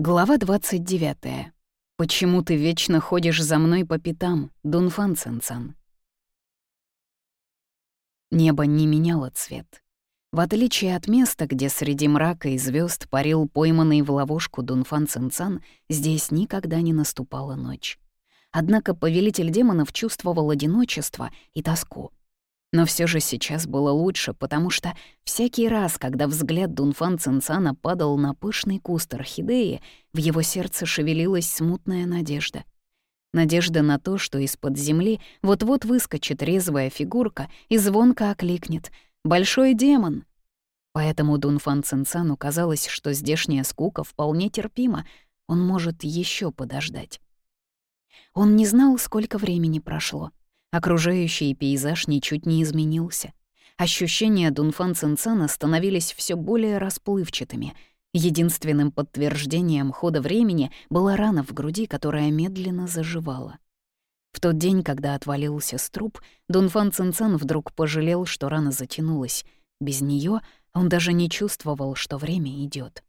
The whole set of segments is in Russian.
Глава 29. Почему ты вечно ходишь за мной по пятам, Дунфан Цинцан? Небо не меняло цвет. В отличие от места, где среди мрака и звезд парил пойманный в ловушку Дунфан Цинцан, здесь никогда не наступала ночь. Однако повелитель демонов чувствовал одиночество и тоску — но все же сейчас было лучше, потому что всякий раз, когда взгляд Дунфан Цинцана падал на пышный куст орхидеи, в его сердце шевелилась смутная надежда. Надежда на то, что из-под земли вот-вот выскочит резвая фигурка и звонко окликнет «Большой демон!». Поэтому Дунфан Цинцану казалось, что здешняя скука вполне терпима, он может еще подождать. Он не знал, сколько времени прошло — Окружающий пейзаж ничуть не изменился. Ощущения Дунфан Цинцана становились все более расплывчатыми. Единственным подтверждением хода времени была рана в груди, которая медленно заживала. В тот день, когда отвалился струп, Дунфан Цинцан вдруг пожалел, что рана затянулась. Без нее он даже не чувствовал, что время идет.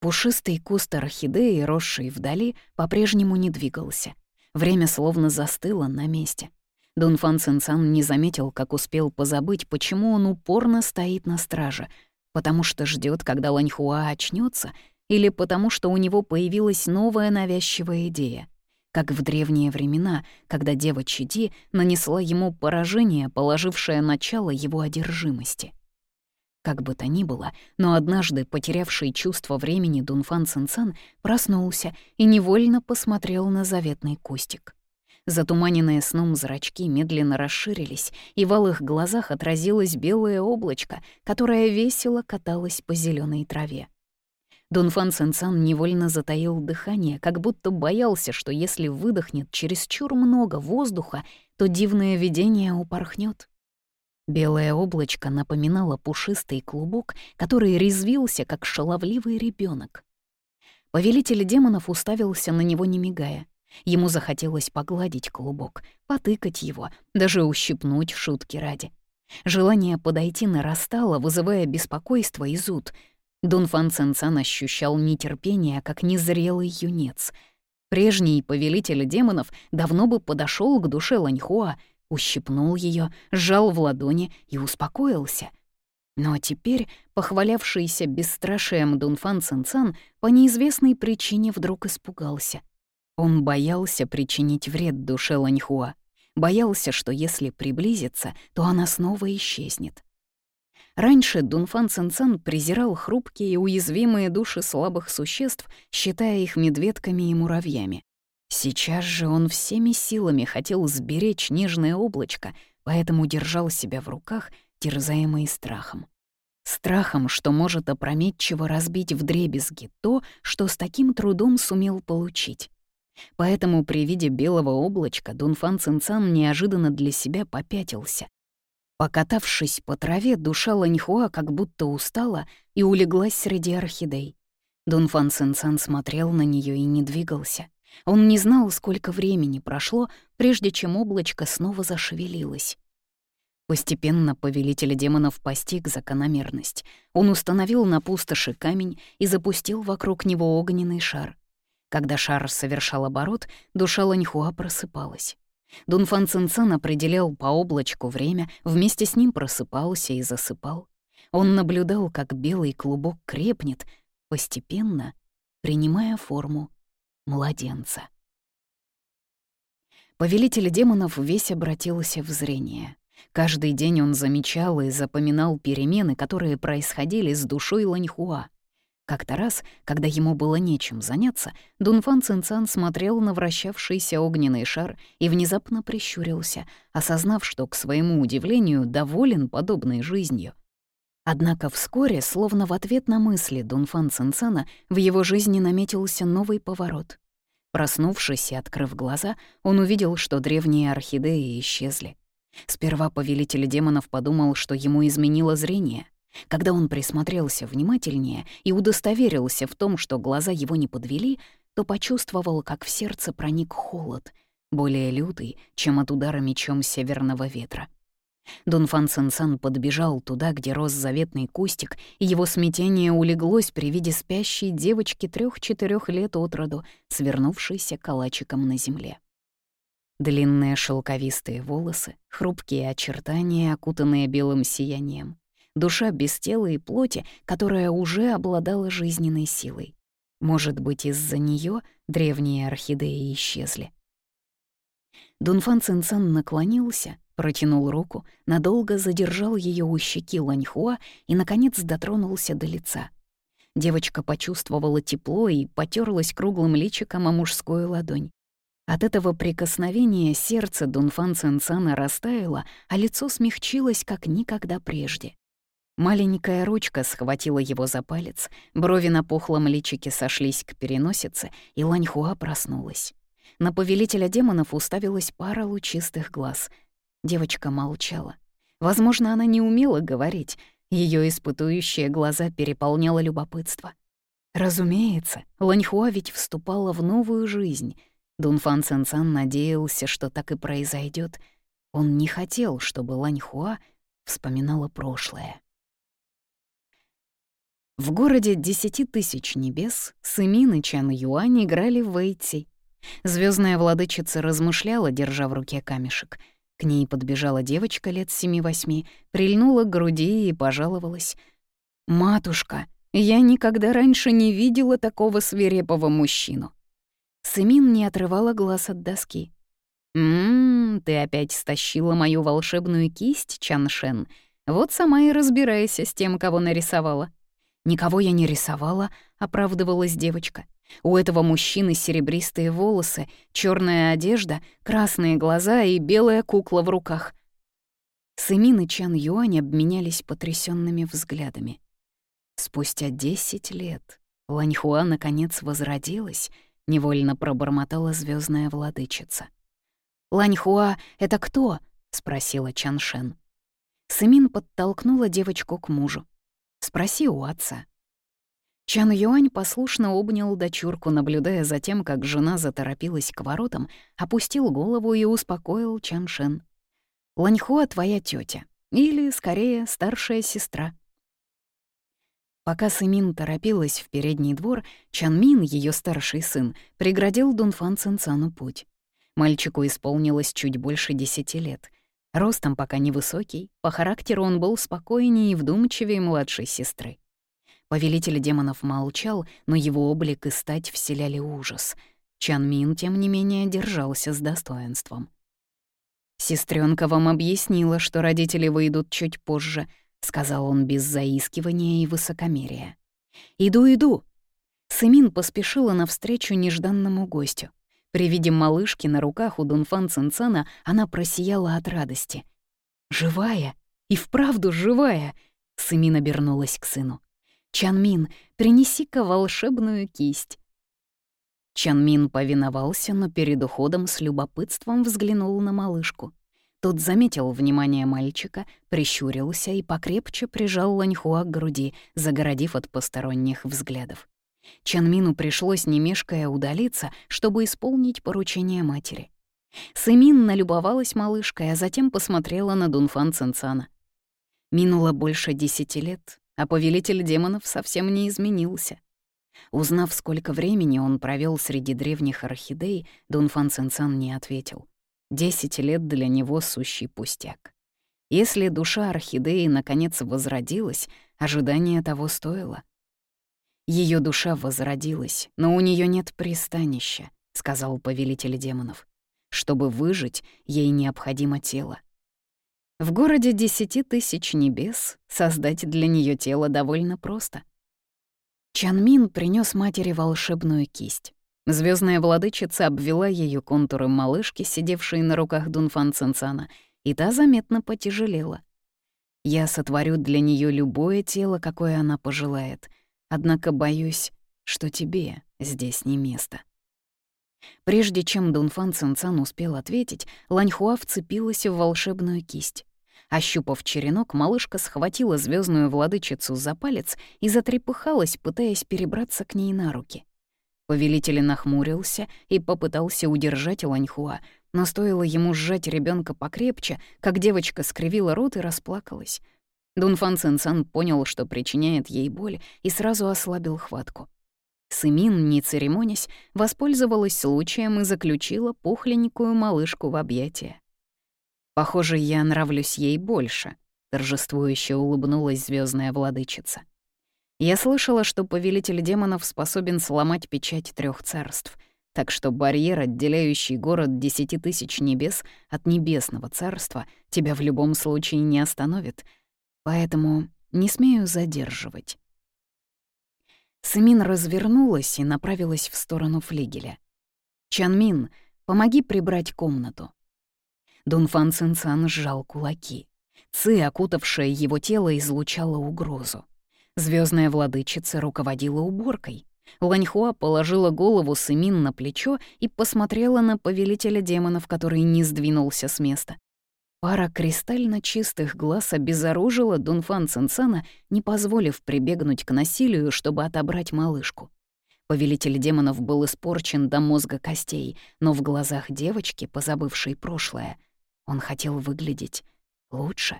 Пушистый куст орхидеи, росший вдали, по-прежнему не двигался — Время словно застыло на месте. Дунфан Цинцан не заметил, как успел позабыть, почему он упорно стоит на страже, потому что ждет, когда Ланьхуа очнется, или потому что у него появилась новая навязчивая идея. Как в древние времена, когда дева Чиди нанесла ему поражение, положившее начало его одержимости. Как бы то ни было, но однажды потерявший чувство времени Дунфан Цинцан проснулся и невольно посмотрел на заветный кустик. Затуманенные сном зрачки медленно расширились, и в алых глазах отразилось белое облачко, которое весело каталось по зеленой траве. Дунфан Цинцан невольно затаил дыхание, как будто боялся, что если выдохнет чересчур много воздуха, то дивное видение упорхнет. Белое облачко напоминало пушистый клубок, который резвился, как шаловливый ребенок. Повелитель демонов уставился на него, не мигая. Ему захотелось погладить клубок, потыкать его, даже ущипнуть шутки ради. Желание подойти нарастало, вызывая беспокойство и зуд. Дунфан Цинцан ощущал нетерпение, как незрелый юнец. Прежний повелитель демонов давно бы подошел к душе Ланьхуа, ущипнул ее, сжал в ладони и успокоился. Но теперь похвалявшийся бесстрашием Дунфан Цинцан по неизвестной причине вдруг испугался. Он боялся причинить вред душе Ланьхуа, боялся, что если приблизиться, то она снова исчезнет. Раньше Дунфан Цинцан презирал хрупкие и уязвимые души слабых существ, считая их медведками и муравьями. Сейчас же он всеми силами хотел сберечь нежное облачко, поэтому держал себя в руках, терзаемый страхом. Страхом, что может опрометчиво разбить вдребезги то, что с таким трудом сумел получить. Поэтому при виде белого облачка Дунфан Цинцан неожиданно для себя попятился. Покатавшись по траве, душа Ланьхуа как будто устала и улеглась среди орхидей. Дунфан Цинцан смотрел на нее и не двигался. Он не знал, сколько времени прошло, прежде чем облачко снова зашевелилось. Постепенно повелитель демонов постиг закономерность. Он установил на пустоши камень и запустил вокруг него огненный шар. Когда шар совершал оборот, душа Ланьхуа просыпалась. Дунфан Цинцан определял по облачку время, вместе с ним просыпался и засыпал. Он наблюдал, как белый клубок крепнет, постепенно принимая форму младенца. Повелитель демонов весь обратился в зрение. Каждый день он замечал и запоминал перемены, которые происходили с душой Ланьхуа. Как-то раз, когда ему было нечем заняться, Дунфан Цинцан смотрел на вращавшийся огненный шар и внезапно прищурился, осознав, что, к своему удивлению, доволен подобной жизнью. Однако вскоре, словно в ответ на мысли Дунфан Цинцана, в его жизни наметился новый поворот. Проснувшись и открыв глаза, он увидел, что древние орхидеи исчезли. Сперва повелитель демонов подумал, что ему изменило зрение. Когда он присмотрелся внимательнее и удостоверился в том, что глаза его не подвели, то почувствовал, как в сердце проник холод, более лютый, чем от удара мечом северного ветра. Дунфан Цинцан подбежал туда, где рос заветный кустик, и его смятение улеглось при виде спящей девочки трех-четырех лет от роду, свернувшейся калачиком на земле. Длинные шелковистые волосы, хрупкие очертания, окутанные белым сиянием. Душа без тела и плоти, которая уже обладала жизненной силой. Может быть, из-за нее древние орхидеи исчезли. Дунфан Цинцан наклонился, протянул руку, надолго задержал ее у щеки Ланьхуа и, наконец, дотронулся до лица. Девочка почувствовала тепло и потерлась круглым личиком о мужскую ладонь. От этого прикосновения сердце Дунфан Цинцана растаяло, а лицо смягчилось, как никогда прежде. Маленькая ручка схватила его за палец, брови на пухлом личике сошлись к переносице, и Ланьхуа проснулась. На повелителя демонов уставилась пара лучистых глаз. Девочка молчала. Возможно, она не умела говорить. Ее испытующие глаза переполняло любопытство. Разумеется, Ланьхуа ведь вступала в новую жизнь — Дунфан Цинцан надеялся, что так и произойдет. Он не хотел, чтобы Ланьхуа вспоминала прошлое. В городе десяти тысяч небес Сымин и Чан Юань играли в Вэйти. Звездная владычица размышляла, держа в руке камешек. К ней подбежала девочка лет семи-восьми, прильнула к груди и пожаловалась. «Матушка, я никогда раньше не видела такого свирепого мужчину. Сымин не отрывала глаз от доски. «Ммм, ты опять стащила мою волшебную кисть, Чаншен. Вот сама и разбирайся с тем, кого нарисовала». «Никого я не рисовала», — оправдывалась девочка. «У этого мужчины серебристые волосы, черная одежда, красные глаза и белая кукла в руках». Сымин и Чан Юань обменялись потрясенными взглядами. Спустя десять лет Ланьхуа наконец возродилась — невольно пробормотала звездная владычица. «Ланьхуа — это кто?» — спросила Чаншен. Сымин подтолкнула девочку к мужу. «Спроси у отца». Чан Юань послушно обнял дочурку, наблюдая за тем, как жена заторопилась к воротам, опустил голову и успокоил Чаншен. «Ланьхуа твоя тетя, или, скорее, старшая сестра. Пока Сымин торопилась в передний двор, Чанмин, ее старший сын, преградил Дунфан Цинцану путь. Мальчику исполнилось чуть больше десяти лет. Ростом пока невысокий, по характеру он был спокойнее и вдумчивее младшей сестры. Повелитель демонов молчал, но его облик и стать вселяли ужас. Чанмин, тем не менее, держался с достоинством. Сестренка вам объяснила, что родители выйдут чуть позже —— сказал он без заискивания и высокомерия. «Иду, иду!» Сымин поспешила навстречу нежданному гостю. При виде малышки на руках у Дунфан Цинцана она просияла от радости. «Живая! И вправду живая!» Сымин обернулась к сыну. «Чанмин, принеси-ка волшебную кисть». Чанмин повиновался, но перед уходом с любопытством взглянул на малышку. Тот заметил внимание мальчика, прищурился и покрепче прижал Ланьхуа к груди, загородив от посторонних взглядов. Чанмину пришлось немешкая удалиться, чтобы исполнить поручение матери. Сымин налюбовалась малышкой, а затем посмотрела на Дунфан Цинцана. Минуло больше десяти лет, а повелитель демонов совсем не изменился. Узнав, сколько времени он провел среди древних орхидей, Дунфан Цинцан не ответил. Десять лет для него сущий пустяк. Если душа орхидеи наконец возродилась, ожидание того стоило. Ее душа возродилась, но у нее нет пристанища, сказал повелитель демонов. Чтобы выжить, ей необходимо тело. В городе десяти тысяч небес создать для нее тело довольно просто. Чанмин принес матери волшебную кисть. Звездная владычица обвела ее контуры малышки, сидевшей на руках Дунфан Цинцана, и та заметно потяжелела. «Я сотворю для нее любое тело, какое она пожелает, однако боюсь, что тебе здесь не место». Прежде чем Дунфан Цинцан успел ответить, Ланьхуа вцепилась в волшебную кисть. Ощупав черенок, малышка схватила звездную владычицу за палец и затрепыхалась, пытаясь перебраться к ней на руки. Повелитель нахмурился и попытался удержать Ланьхуа, но стоило ему сжать ребенка покрепче, как девочка скривила рот и расплакалась. Дунфан Цинцан понял, что причиняет ей боль, и сразу ослабил хватку. Сымин, не церемонясь, воспользовалась случаем и заключила пухленькую малышку в объятия. «Похоже, я нравлюсь ей больше», — торжествующе улыбнулась звездная владычица. «Я слышала, что повелитель демонов способен сломать печать трех царств, так что барьер, отделяющий город десяти тысяч небес от небесного царства, тебя в любом случае не остановит, поэтому не смею задерживать». Сымин развернулась и направилась в сторону флигеля. «Чанмин, помоги прибрать комнату». Дунфан Цинцан сжал кулаки. Ци, окутавшая его тело, излучала угрозу. Звездная владычица руководила уборкой. Ланьхуа положила голову Сымин на плечо и посмотрела на повелителя демонов, который не сдвинулся с места. Пара кристально чистых глаз обезоружила Дунфан Цинцана, не позволив прибегнуть к насилию, чтобы отобрать малышку. Повелитель демонов был испорчен до мозга костей, но в глазах девочки, позабывшей прошлое, он хотел выглядеть лучше.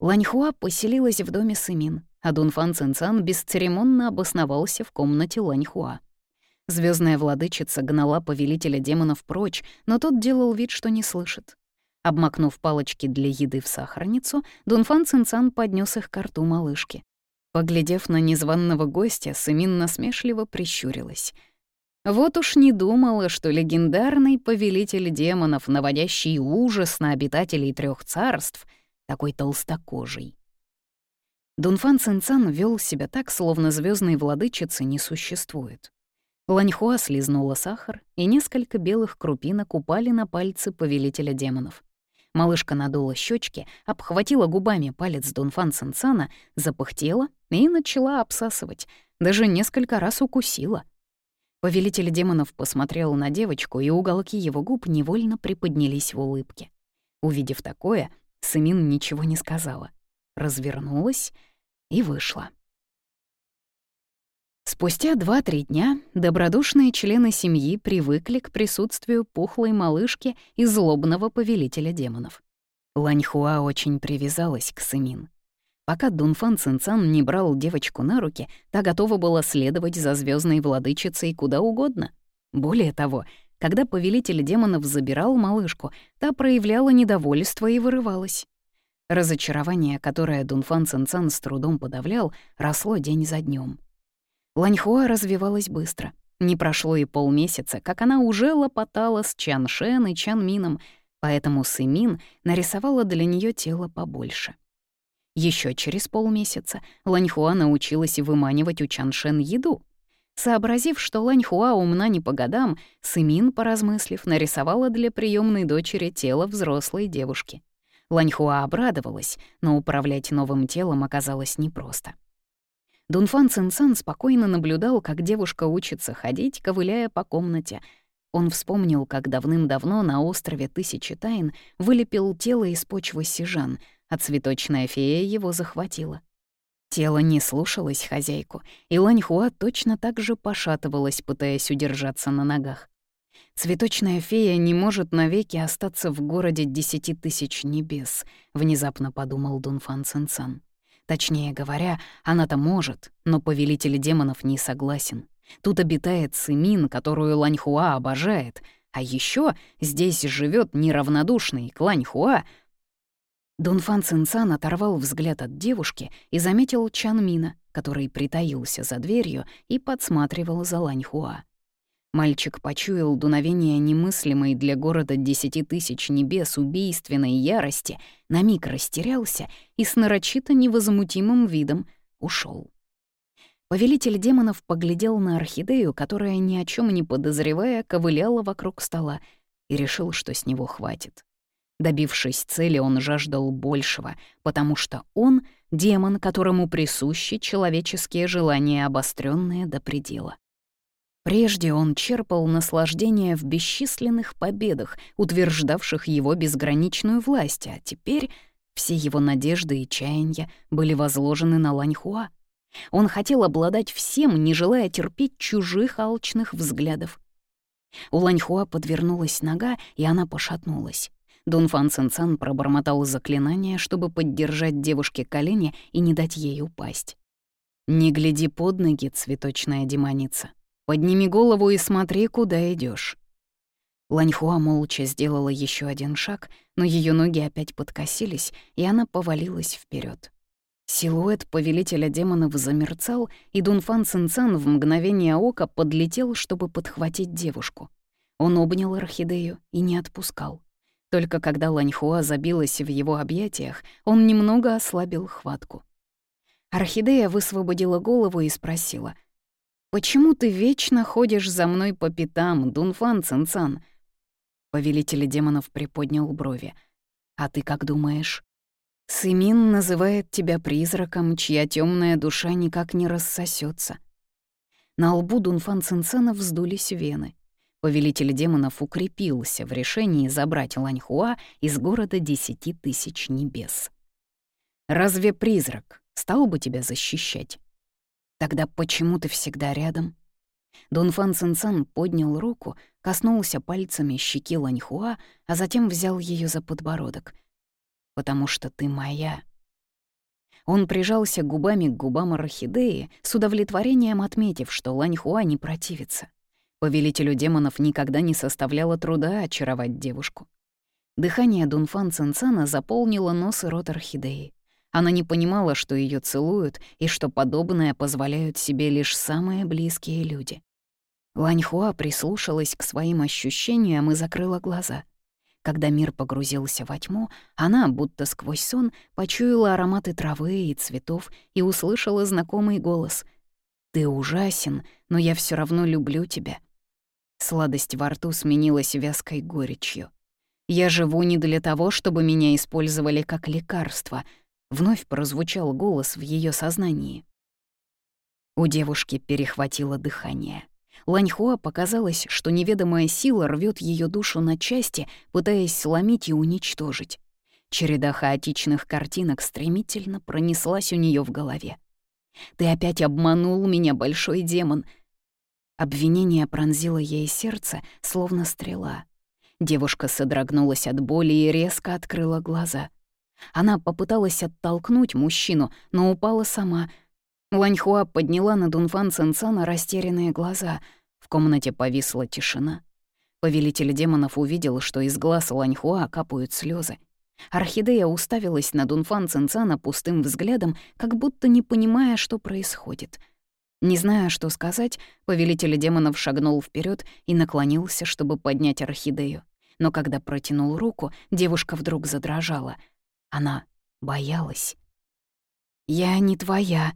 Ланьхуа поселилась в доме Сымин, а Дунфан Цинцан бесцеремонно обосновался в комнате Ланьхуа. Звездная владычица гнала повелителя демонов прочь, но тот делал вид, что не слышит. Обмакнув палочки для еды в сахарницу, Дунфан Цинцан поднес их к рту малышки. Поглядев на незваного гостя, Сымин насмешливо прищурилась. Вот уж не думала, что легендарный повелитель демонов, наводящий ужас на обитателей трех царств, такой толстокожий. Дунфан Цинцан вел себя так, словно звездной владычицы не существует. Ланьхуа слизнула сахар, и несколько белых крупинок упали на пальцы повелителя демонов. Малышка надула щечки, обхватила губами палец Дунфан Цинцана, запыхтела и начала обсасывать, даже несколько раз укусила. Повелитель демонов посмотрел на девочку, и уголки его губ невольно приподнялись в улыбке. Увидев такое, Сымин ничего не сказала. Развернулась и вышла. Спустя два-три дня добродушные члены семьи привыкли к присутствию пухлой малышки и злобного повелителя демонов. Ланьхуа очень привязалась к Сымин. Пока Дунфан Цинцан не брал девочку на руки, та готова была следовать за звездной владычицей куда угодно. Более того, когда повелитель демонов забирал малышку, та проявляла недовольство и вырывалась. Разочарование, которое Дунфан Цинцан с трудом подавлял, росло день за днем. Ланьхуа развивалась быстро. Не прошло и полмесяца, как она уже лопотала с Чан Шен и Чан Мином, поэтому Сымин нарисовала для нее тело побольше. Еще через полмесяца Ланьхуа научилась выманивать у Чан Шен еду. Сообразив, что Ланьхуа умна не по годам, Сымин, поразмыслив, нарисовала для приемной дочери тело взрослой девушки. Ланьхуа обрадовалась, но управлять новым телом оказалось непросто. Дунфан Цинцан спокойно наблюдал, как девушка учится ходить, ковыляя по комнате. Он вспомнил, как давным-давно на острове Тысячи Тайн вылепил тело из почвы сижан, а цветочная фея его захватила. Тело не слушалось хозяйку, и Ланьхуа точно так же пошатывалась, пытаясь удержаться на ногах. «Цветочная фея не может навеки остаться в городе десяти тысяч небес», — внезапно подумал Дунфан Цинцан. Точнее говоря, она-то может, но повелитель демонов не согласен. Тут обитает Сымин, которую Ланьхуа обожает, а еще здесь живет неравнодушный к Ланьхуа. Дунфан Цинцан оторвал взгляд от девушки и заметил Чанмина, который притаился за дверью и подсматривал за Ланьхуа. Мальчик почуял дуновение немыслимой для города десяти тысяч небес убийственной ярости, на миг растерялся и с нарочито невозмутимым видом ушел. Повелитель демонов поглядел на орхидею, которая, ни о чем не подозревая, ковыляла вокруг стола, и решил, что с него хватит. Добившись цели, он жаждал большего, потому что он — демон, которому присущи человеческие желания, обостренные до предела. Прежде он черпал наслаждение в бесчисленных победах, утверждавших его безграничную власть, а теперь все его надежды и чаяния были возложены на Ланьхуа. Он хотел обладать всем, не желая терпеть чужих алчных взглядов. У Ланьхуа подвернулась нога, и она пошатнулась. Дунфан Цинцан пробормотал заклинание, чтобы поддержать девушке колени и не дать ей упасть. «Не гляди под ноги, цветочная демоница. Подними голову и смотри, куда идешь. Ланьхуа молча сделала еще один шаг, но ее ноги опять подкосились, и она повалилась вперед. Силуэт повелителя демонов замерцал, и Дунфан Цинцан в мгновение ока подлетел, чтобы подхватить девушку. Он обнял орхидею и не отпускал. Только когда Ланьхуа забилась в его объятиях, он немного ослабил хватку. Орхидея высвободила голову и спросила, «Почему ты вечно ходишь за мной по пятам, Дунфан Цинцан?» Повелитель демонов приподнял брови. «А ты как думаешь?» Сымин называет тебя призраком, чья темная душа никак не рассосется. На лбу Дунфан Цинцена вздулись вены. Повелитель демонов укрепился в решении забрать Ланьхуа из города десяти тысяч небес. «Разве призрак стал бы тебя защищать? Тогда почему ты всегда рядом?» Дунфан Цинцан поднял руку, коснулся пальцами щеки Ланьхуа, а затем взял ее за подбородок — потому что ты моя». Он прижался губами к губам орхидеи, с удовлетворением отметив, что Ланьхуа не противится. Повелителю демонов никогда не составляло труда очаровать девушку. Дыхание Дунфан Цинцана заполнило нос и рот орхидеи. Она не понимала, что ее целуют и что подобное позволяют себе лишь самые близкие люди. Ланьхуа прислушалась к своим ощущениям и закрыла глаза — когда мир погрузился во тьму, она, будто сквозь сон, почуяла ароматы травы и цветов и услышала знакомый голос. «Ты ужасен, но я все равно люблю тебя». Сладость во рту сменилась вязкой горечью. «Я живу не для того, чтобы меня использовали как лекарство», — вновь прозвучал голос в ее сознании. У девушки перехватило дыхание. Ланьхуа показалось, что неведомая сила рвет ее душу на части, пытаясь сломить и уничтожить. Череда хаотичных картинок стремительно пронеслась у нее в голове. «Ты опять обманул меня, большой демон!» Обвинение пронзило ей сердце, словно стрела. Девушка содрогнулась от боли и резко открыла глаза. Она попыталась оттолкнуть мужчину, но упала сама. Ланьхуа подняла на Дунфан Цинцана растерянные глаза — в комнате повисла тишина. Повелитель демонов увидел, что из глаз Ланьхуа капают слезы. Орхидея уставилась на Дунфан Цинцана пустым взглядом, как будто не понимая, что происходит. Не зная, что сказать, повелитель демонов шагнул вперед и наклонился, чтобы поднять орхидею. Но когда протянул руку, девушка вдруг задрожала. Она боялась. «Я не твоя»,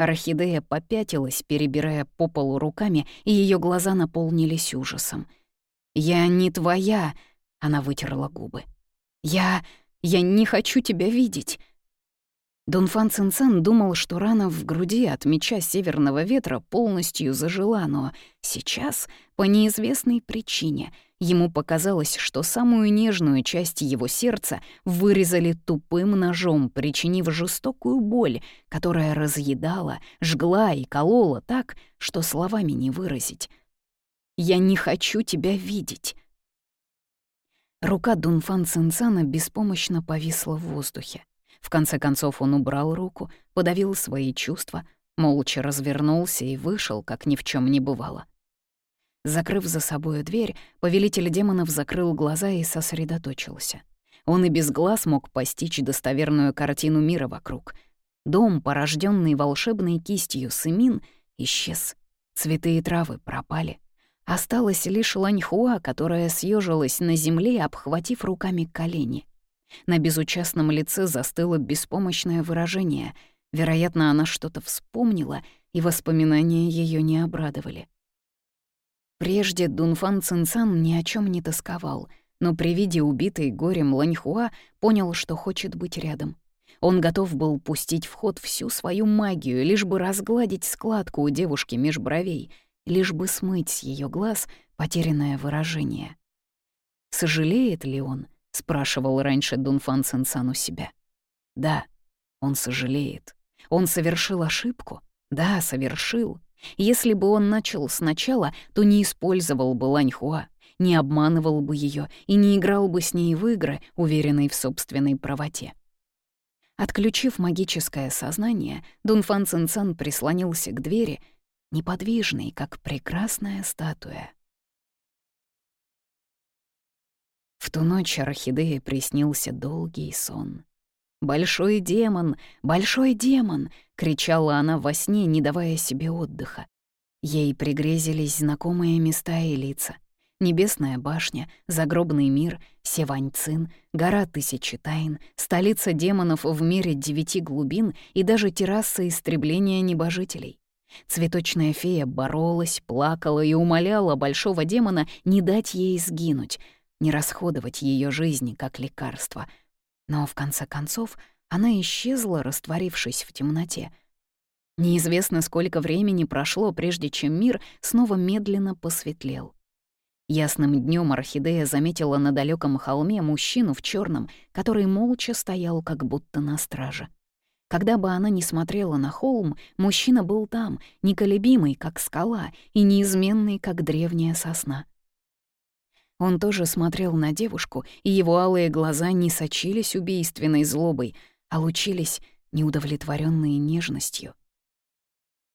Орхидея попятилась, перебирая по полу руками, и ее глаза наполнились ужасом. «Я не твоя!» — она вытерла губы. «Я... я не хочу тебя видеть!» Дунфан Цинцан думал, что рана в груди от меча северного ветра полностью зажила, но сейчас, по неизвестной причине, ему показалось, что самую нежную часть его сердца вырезали тупым ножом, причинив жестокую боль, которая разъедала, жгла и колола так, что словами не выразить. «Я не хочу тебя видеть!» Рука Дунфан Цинцана беспомощно повисла в воздухе. В конце концов он убрал руку, подавил свои чувства, молча развернулся и вышел, как ни в чем не бывало. Закрыв за собой дверь, повелитель демонов закрыл глаза и сосредоточился. Он и без глаз мог постичь достоверную картину мира вокруг. Дом, порожденный волшебной кистью Сымин, исчез. Цветы и травы пропали. Осталась лишь ланьхуа, которая съежилась на земле, обхватив руками колени. На безучастном лице застыло беспомощное выражение. Вероятно, она что-то вспомнила, и воспоминания ее не обрадовали. Прежде Дунфан Цинцан ни о чем не тосковал, но при виде убитой горем Ланьхуа понял, что хочет быть рядом. Он готов был пустить в ход всю свою магию, лишь бы разгладить складку у девушки меж бровей, лишь бы смыть с ее глаз потерянное выражение. Сожалеет ли он —— спрашивал раньше Дунфан Сенсан у себя. «Да, он сожалеет. Он совершил ошибку. Да, совершил. Если бы он начал сначала, то не использовал бы Ланьхуа, не обманывал бы ее и не играл бы с ней в игры, уверенный в собственной правоте. Отключив магическое сознание, Дунфан Цинцан прислонился к двери, неподвижный, как прекрасная статуя. В ту ночь орхидее приснился долгий сон. «Большой демон! Большой демон!» — кричала она во сне, не давая себе отдыха. Ей пригрезились знакомые места и лица. Небесная башня, загробный мир, Севаньцин, гора тысячи тайн, столица демонов в мире девяти глубин и даже терраса истребления небожителей. Цветочная фея боролась, плакала и умоляла большого демона не дать ей сгинуть, не расходовать ее жизни как лекарство. Но в конце концов она исчезла, растворившись в темноте. Неизвестно, сколько времени прошло, прежде чем мир снова медленно посветлел. Ясным днем орхидея заметила на далеком холме мужчину в черном, который молча стоял как будто на страже. Когда бы она ни смотрела на холм, мужчина был там, неколебимый, как скала, и неизменный, как древняя сосна. Он тоже смотрел на девушку, и его алые глаза не сочились убийственной злобой, а лучились неудовлетворенной нежностью.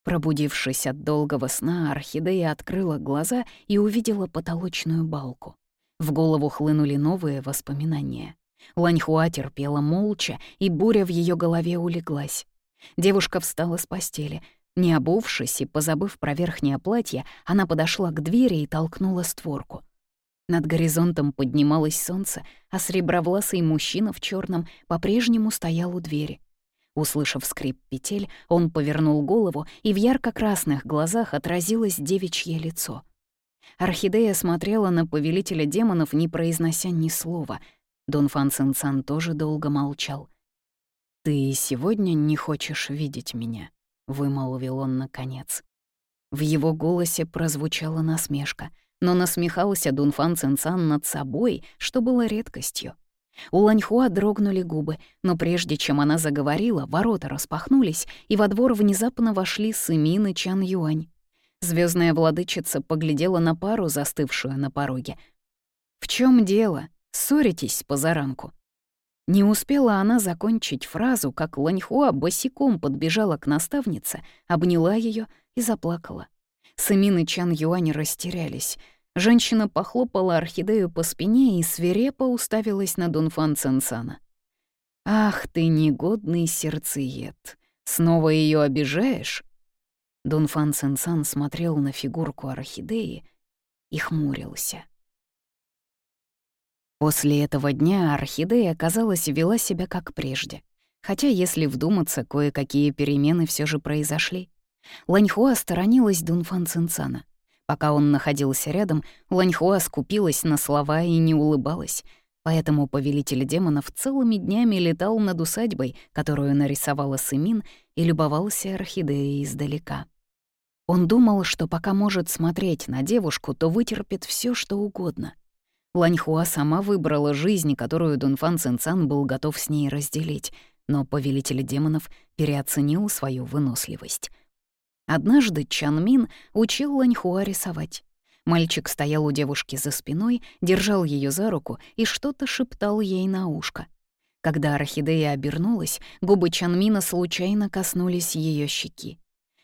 Пробудившись от долгого сна, орхидея открыла глаза и увидела потолочную балку. В голову хлынули новые воспоминания. Ланьхуа терпела молча, и буря в ее голове улеглась. Девушка встала с постели. Не обувшись и позабыв про верхнее платье, она подошла к двери и толкнула створку. Над горизонтом поднималось солнце, а сребровласый мужчина в черном по-прежнему стоял у двери. Услышав скрип петель, он повернул голову, и в ярко-красных глазах отразилось девичье лицо. Орхидея смотрела на повелителя демонов, не произнося ни слова. Дон Фан Цинцан тоже долго молчал. «Ты сегодня не хочешь видеть меня?» — вымолвил он наконец. В его голосе прозвучала насмешка, но насмехался Дунфан Цинцан над собой, что было редкостью. У Ланьхуа дрогнули губы, но прежде чем она заговорила, ворота распахнулись, и во двор внезапно вошли Сымин и Чан Юань. Звездная владычица поглядела на пару, застывшую на пороге. «В чем дело? Ссоритесь позаранку?» Не успела она закончить фразу, как Ланьхуа босиком подбежала к наставнице, обняла ее и заплакала. Сымин и Чан Юань растерялись — Женщина похлопала орхидею по спине и свирепо уставилась на Дунфан Ценсана. «Ах ты, негодный сердцеед! Снова ее обижаешь?» Дунфан Ценсан смотрел на фигурку орхидеи и хмурился. После этого дня орхидея, казалось, вела себя как прежде. Хотя, если вдуматься, кое-какие перемены все же произошли. Ланьхуа сторонилась Дунфан Цинцана — Пока он находился рядом, Ланьхуа скупилась на слова и не улыбалась. Поэтому повелитель демонов целыми днями летал над усадьбой, которую нарисовала Сымин, и любовался орхидеей издалека. Он думал, что пока может смотреть на девушку, то вытерпит все, что угодно. Ланьхуа сама выбрала жизнь, которую Дунфан Цинцан был готов с ней разделить, но повелитель демонов переоценил свою выносливость — Однажды Чан Мин учил Ланьхуа рисовать. Мальчик стоял у девушки за спиной, держал ее за руку и что-то шептал ей на ушко. Когда орхидея обернулась, губы Чанмина случайно коснулись ее щеки.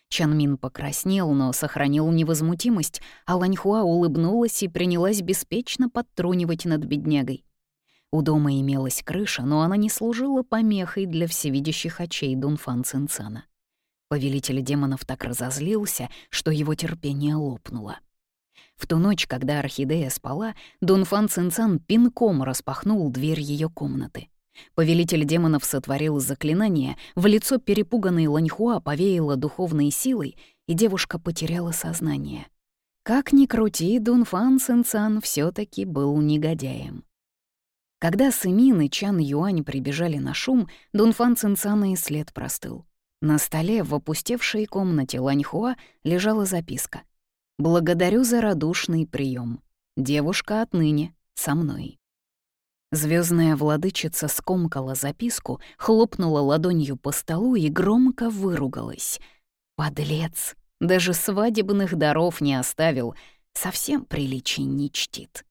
Чанмин покраснел, но сохранил невозмутимость, а Ланьхуа улыбнулась и принялась беспечно подтрунивать над беднягой. У дома имелась крыша, но она не служила помехой для всевидящих очей Дунфан Цинцана. Повелитель демонов так разозлился, что его терпение лопнуло. В ту ночь, когда орхидея спала, Дунфан Цинцан пинком распахнул дверь ее комнаты. Повелитель демонов сотворил заклинание, в лицо перепуганной Ланьхуа повеяло духовной силой, и девушка потеряла сознание. Как ни крути, Дунфан Цинцан все таки был негодяем. Когда Сымин и Чан Юань прибежали на шум, Дунфан Цинцана и след простыл. На столе в опустевшей комнате Ланьхуа лежала записка. «Благодарю за радушный прием. Девушка отныне со мной». Звездная владычица скомкала записку, хлопнула ладонью по столу и громко выругалась. «Подлец! Даже свадебных даров не оставил, совсем приличий не чтит.